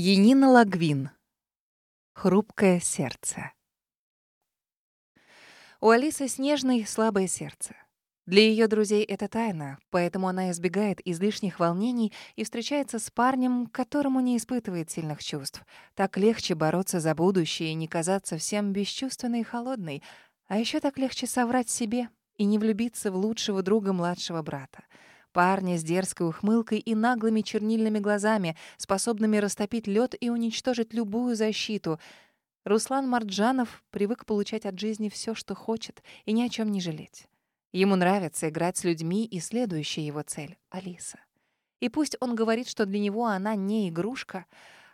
Енина Лагвин. Хрупкое сердце. У Алисы снежное слабое сердце. Для ее друзей это тайна, поэтому она избегает излишних волнений и встречается с парнем, которому не испытывает сильных чувств. Так легче бороться за будущее и не казаться всем бесчувственной и холодной. А еще так легче соврать себе и не влюбиться в лучшего друга младшего брата. Парня с дерзкой ухмылкой и наглыми чернильными глазами, способными растопить лед и уничтожить любую защиту. Руслан Марджанов привык получать от жизни все, что хочет, и ни о чем не жалеть. Ему нравится играть с людьми, и следующая его цель — Алиса. И пусть он говорит, что для него она не игрушка,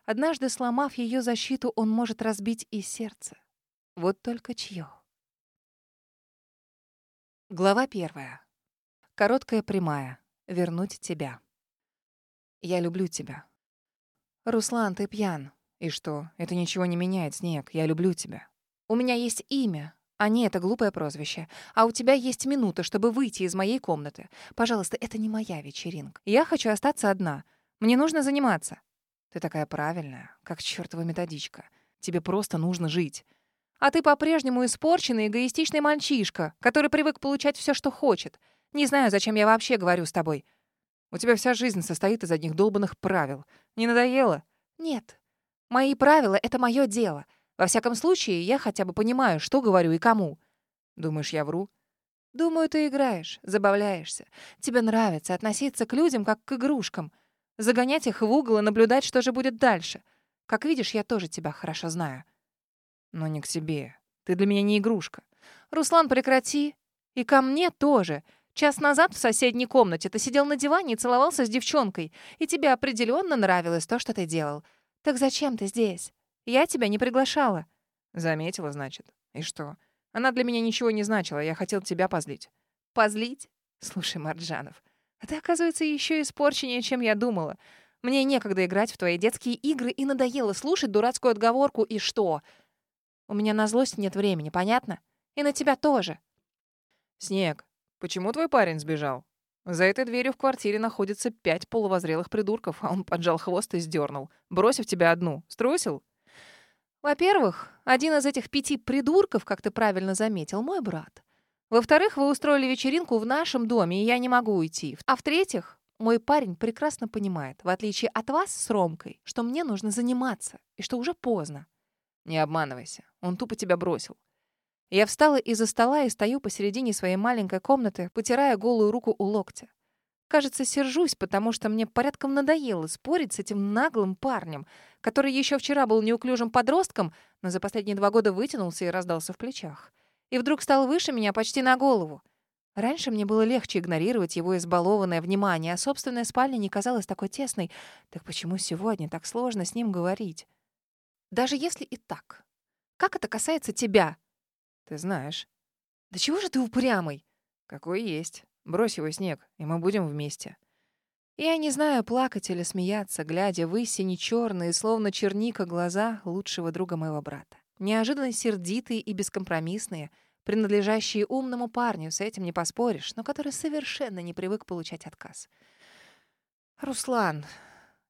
однажды сломав ее защиту, он может разбить и сердце. Вот только чье. Глава первая. Короткая прямая вернуть тебя. Я люблю тебя. Руслан, ты пьян. И что? Это ничего не меняет, Снег. Я люблю тебя. У меня есть имя, а не это глупое прозвище. А у тебя есть минута, чтобы выйти из моей комнаты. Пожалуйста, это не моя вечеринка. Я хочу остаться одна. Мне нужно заниматься. Ты такая правильная, как чертова методичка. Тебе просто нужно жить. А ты по-прежнему испорченный, эгоистичный мальчишка, который привык получать все, что хочет. Не знаю, зачем я вообще говорю с тобой. У тебя вся жизнь состоит из одних долбанных правил. Не надоело? Нет. Мои правила — это мое дело. Во всяком случае, я хотя бы понимаю, что говорю и кому. Думаешь, я вру? Думаю, ты играешь, забавляешься. Тебе нравится относиться к людям как к игрушкам. Загонять их в угол и наблюдать, что же будет дальше. Как видишь, я тоже тебя хорошо знаю. Но не к тебе. Ты для меня не игрушка. Руслан, прекрати. И ко мне тоже. Час назад в соседней комнате ты сидел на диване и целовался с девчонкой, и тебе определенно нравилось то, что ты делал. Так зачем ты здесь? Я тебя не приглашала». «Заметила, значит. И что? Она для меня ничего не значила, я хотел тебя позлить». «Позлить? Слушай, Марджанов, это, оказывается, еще испорченнее, чем я думала. Мне некогда играть в твои детские игры и надоело слушать дурацкую отговорку «и что?». У меня на злость нет времени, понятно? И на тебя тоже. Снег, Почему твой парень сбежал? За этой дверью в квартире находится пять полувозрелых придурков, а он поджал хвост и сдернул, бросив тебя одну. Струсил? Во-первых, один из этих пяти придурков, как ты правильно заметил, мой брат. Во-вторых, вы устроили вечеринку в нашем доме, и я не могу уйти. А в-третьих, мой парень прекрасно понимает, в отличие от вас с Ромкой, что мне нужно заниматься, и что уже поздно. Не обманывайся, он тупо тебя бросил. Я встала из-за стола и стою посередине своей маленькой комнаты, потирая голую руку у локтя. Кажется, сержусь, потому что мне порядком надоело спорить с этим наглым парнем, который еще вчера был неуклюжим подростком, но за последние два года вытянулся и раздался в плечах. И вдруг стал выше меня почти на голову. Раньше мне было легче игнорировать его избалованное внимание, а собственная спальня не казалась такой тесной. Так почему сегодня так сложно с ним говорить? Даже если и так. Как это касается тебя? Ты знаешь. Да чего же ты упрямый? Какой есть. Брось его снег, и мы будем вместе. Я не знаю, плакать или смеяться, глядя в истине черные, словно черника, глаза лучшего друга моего брата. Неожиданно сердитые и бескомпромиссные, принадлежащие умному парню, с этим не поспоришь, но который совершенно не привык получать отказ. «Руслан,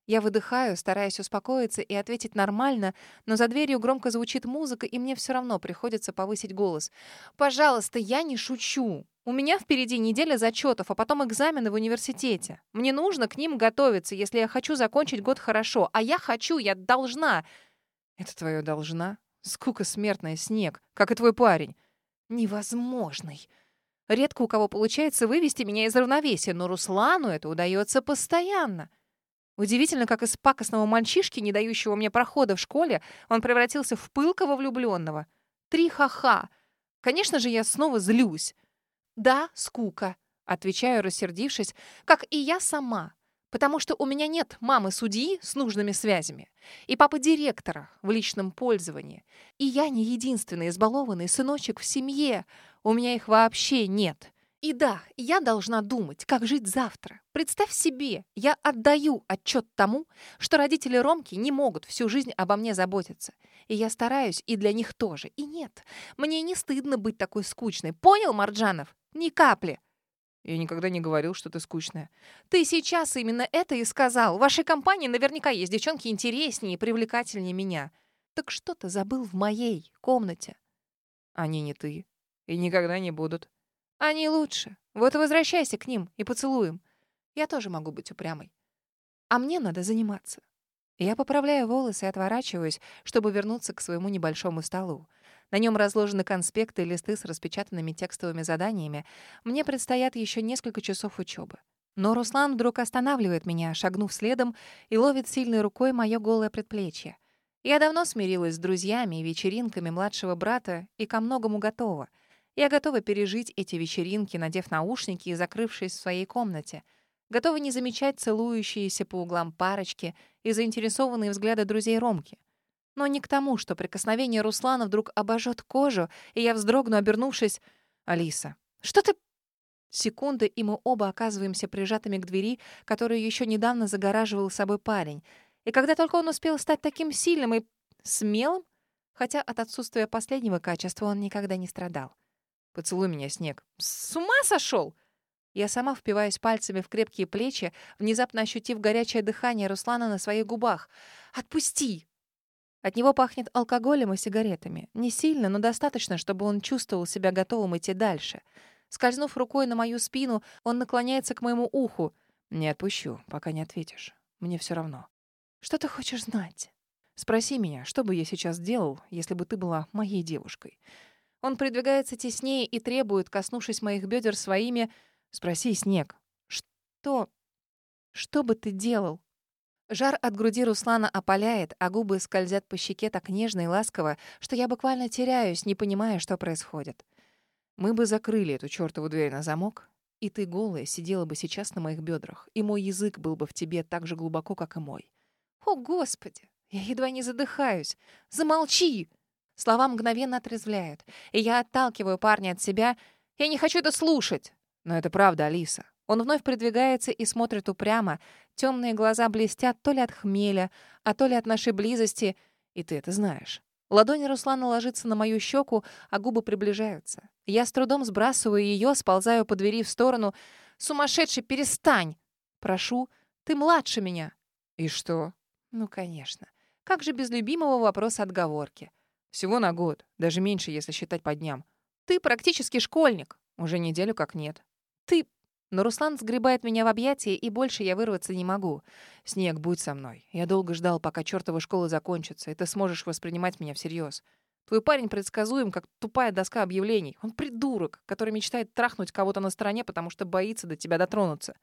я выдыхаю, стараясь успокоиться и ответить нормально, но за дверью громко звучит музыка, и мне все равно приходится повысить голос. «Пожалуйста, я не шучу. У меня впереди неделя зачетов, а потом экзамены в университете. Мне нужно к ним готовиться, если я хочу закончить год хорошо. А я хочу, я должна». «Это твое должна? Скука смертная, снег, как и твой парень». «Невозможный». Редко у кого получается вывести меня из равновесия, но Руслану это удается постоянно. Удивительно, как из пакостного мальчишки, не дающего мне прохода в школе, он превратился в пылкого влюбленного. Три ха-ха. Конечно же, я снова злюсь. Да, скука, отвечаю, рассердившись, как и я сама, потому что у меня нет мамы-судьи с нужными связями и папы-директора в личном пользовании. И я не единственный избалованный сыночек в семье. У меня их вообще нет. И да, я должна думать, как жить завтра. Представь себе, я отдаю отчет тому, что родители Ромки не могут всю жизнь обо мне заботиться. И я стараюсь, и для них тоже. И нет, мне не стыдно быть такой скучной. Понял, Марджанов? Ни капли. Я никогда не говорил, что ты скучная. Ты сейчас именно это и сказал. В вашей компании наверняка есть девчонки интереснее и привлекательнее меня. Так что ты забыл в моей комнате? Они не ты. И никогда не будут. Они лучше. Вот и возвращайся к ним и поцелуем. Я тоже могу быть упрямой. А мне надо заниматься. Я поправляю волосы и отворачиваюсь, чтобы вернуться к своему небольшому столу. На нем разложены конспекты и листы с распечатанными текстовыми заданиями. Мне предстоят еще несколько часов учебы. Но Руслан вдруг останавливает меня, шагнув следом, и ловит сильной рукой мое голое предплечье. Я давно смирилась с друзьями и вечеринками младшего брата и ко многому готова. Я готова пережить эти вечеринки, надев наушники и закрывшись в своей комнате. Готова не замечать целующиеся по углам парочки и заинтересованные взгляды друзей Ромки но не к тому, что прикосновение Руслана вдруг обожжет кожу, и я вздрогну, обернувшись. «Алиса, что ты...» Секунды, и мы оба оказываемся прижатыми к двери, которую еще недавно загораживал собой парень. И когда только он успел стать таким сильным и смелым, хотя от отсутствия последнего качества он никогда не страдал. «Поцелуй меня, Снег». «С ума сошел!» Я сама впиваюсь пальцами в крепкие плечи, внезапно ощутив горячее дыхание Руслана на своих губах. «Отпусти!» От него пахнет алкоголем и сигаретами. Не сильно, но достаточно, чтобы он чувствовал себя готовым идти дальше. Скользнув рукой на мою спину, он наклоняется к моему уху. «Не отпущу, пока не ответишь. Мне все равно». «Что ты хочешь знать?» «Спроси меня, что бы я сейчас делал, если бы ты была моей девушкой?» Он придвигается теснее и требует, коснувшись моих бедер своими, «Спроси, Снег, что... что бы ты делал?» Жар от груди Руслана опаляет, а губы скользят по щеке так нежно и ласково, что я буквально теряюсь, не понимая, что происходит. Мы бы закрыли эту чёртову дверь на замок, и ты голая сидела бы сейчас на моих бедрах, и мой язык был бы в тебе так же глубоко, как и мой. О, Господи! Я едва не задыхаюсь. Замолчи! Слова мгновенно отрезвляют, и я отталкиваю парня от себя. Я не хочу это слушать. Но это правда, Алиса. Он вновь придвигается и смотрит упрямо. Темные глаза блестят то ли от хмеля, а то ли от нашей близости. И ты это знаешь. Ладонь Руслана ложится на мою щеку, а губы приближаются. Я с трудом сбрасываю ее, сползаю по двери в сторону. «Сумасшедший, перестань!» «Прошу, ты младше меня». «И что?» «Ну, конечно. Как же без любимого вопроса отговорки?» «Всего на год, даже меньше, если считать по дням». «Ты практически школьник». «Уже неделю как нет». «Ты но Руслан сгребает меня в объятия, и больше я вырваться не могу. «Снег, будь со мной. Я долго ждал, пока чертова школа закончится, и ты сможешь воспринимать меня всерьез. Твой парень предсказуем, как тупая доска объявлений. Он придурок, который мечтает трахнуть кого-то на стороне, потому что боится до тебя дотронуться.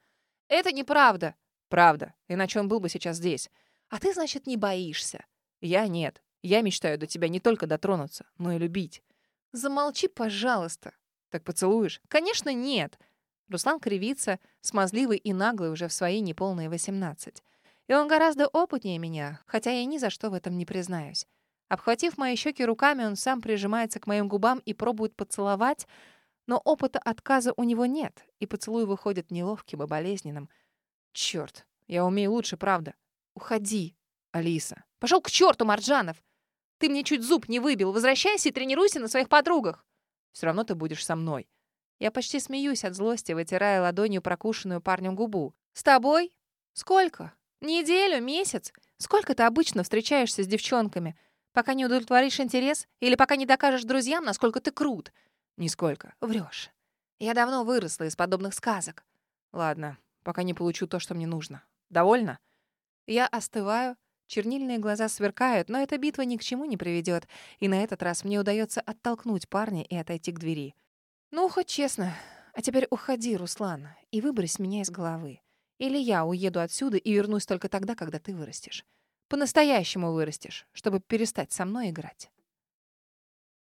Это неправда. Правда. Иначе он был бы сейчас здесь. А ты, значит, не боишься. Я нет. Я мечтаю до тебя не только дотронуться, но и любить. Замолчи, пожалуйста. Так поцелуешь? Конечно, нет. Руслан кривится, смазливый и наглый уже в свои неполные 18. И он гораздо опытнее меня, хотя я ни за что в этом не признаюсь. Обхватив мои щеки руками, он сам прижимается к моим губам и пробует поцеловать, но опыта отказа у него нет, и поцелуй выходит неловким и болезненным. Черт, я умею лучше, правда. Уходи, Алиса. Пошел к черту, Марджанов! Ты мне чуть зуб не выбил. Возвращайся и тренируйся на своих подругах. Все равно ты будешь со мной. Я почти смеюсь от злости, вытирая ладонью прокушенную парнем губу. «С тобой? Сколько? Неделю? Месяц? Сколько ты обычно встречаешься с девчонками? Пока не удовлетворишь интерес? Или пока не докажешь друзьям, насколько ты крут?» «Нисколько. Врешь. Я давно выросла из подобных сказок». «Ладно, пока не получу то, что мне нужно. Довольно?» Я остываю, чернильные глаза сверкают, но эта битва ни к чему не приведет, и на этот раз мне удается оттолкнуть парня и отойти к двери. «Ну, хоть честно. А теперь уходи, Руслан, и выбрось меня из головы. Или я уеду отсюда и вернусь только тогда, когда ты вырастешь. По-настоящему вырастешь, чтобы перестать со мной играть».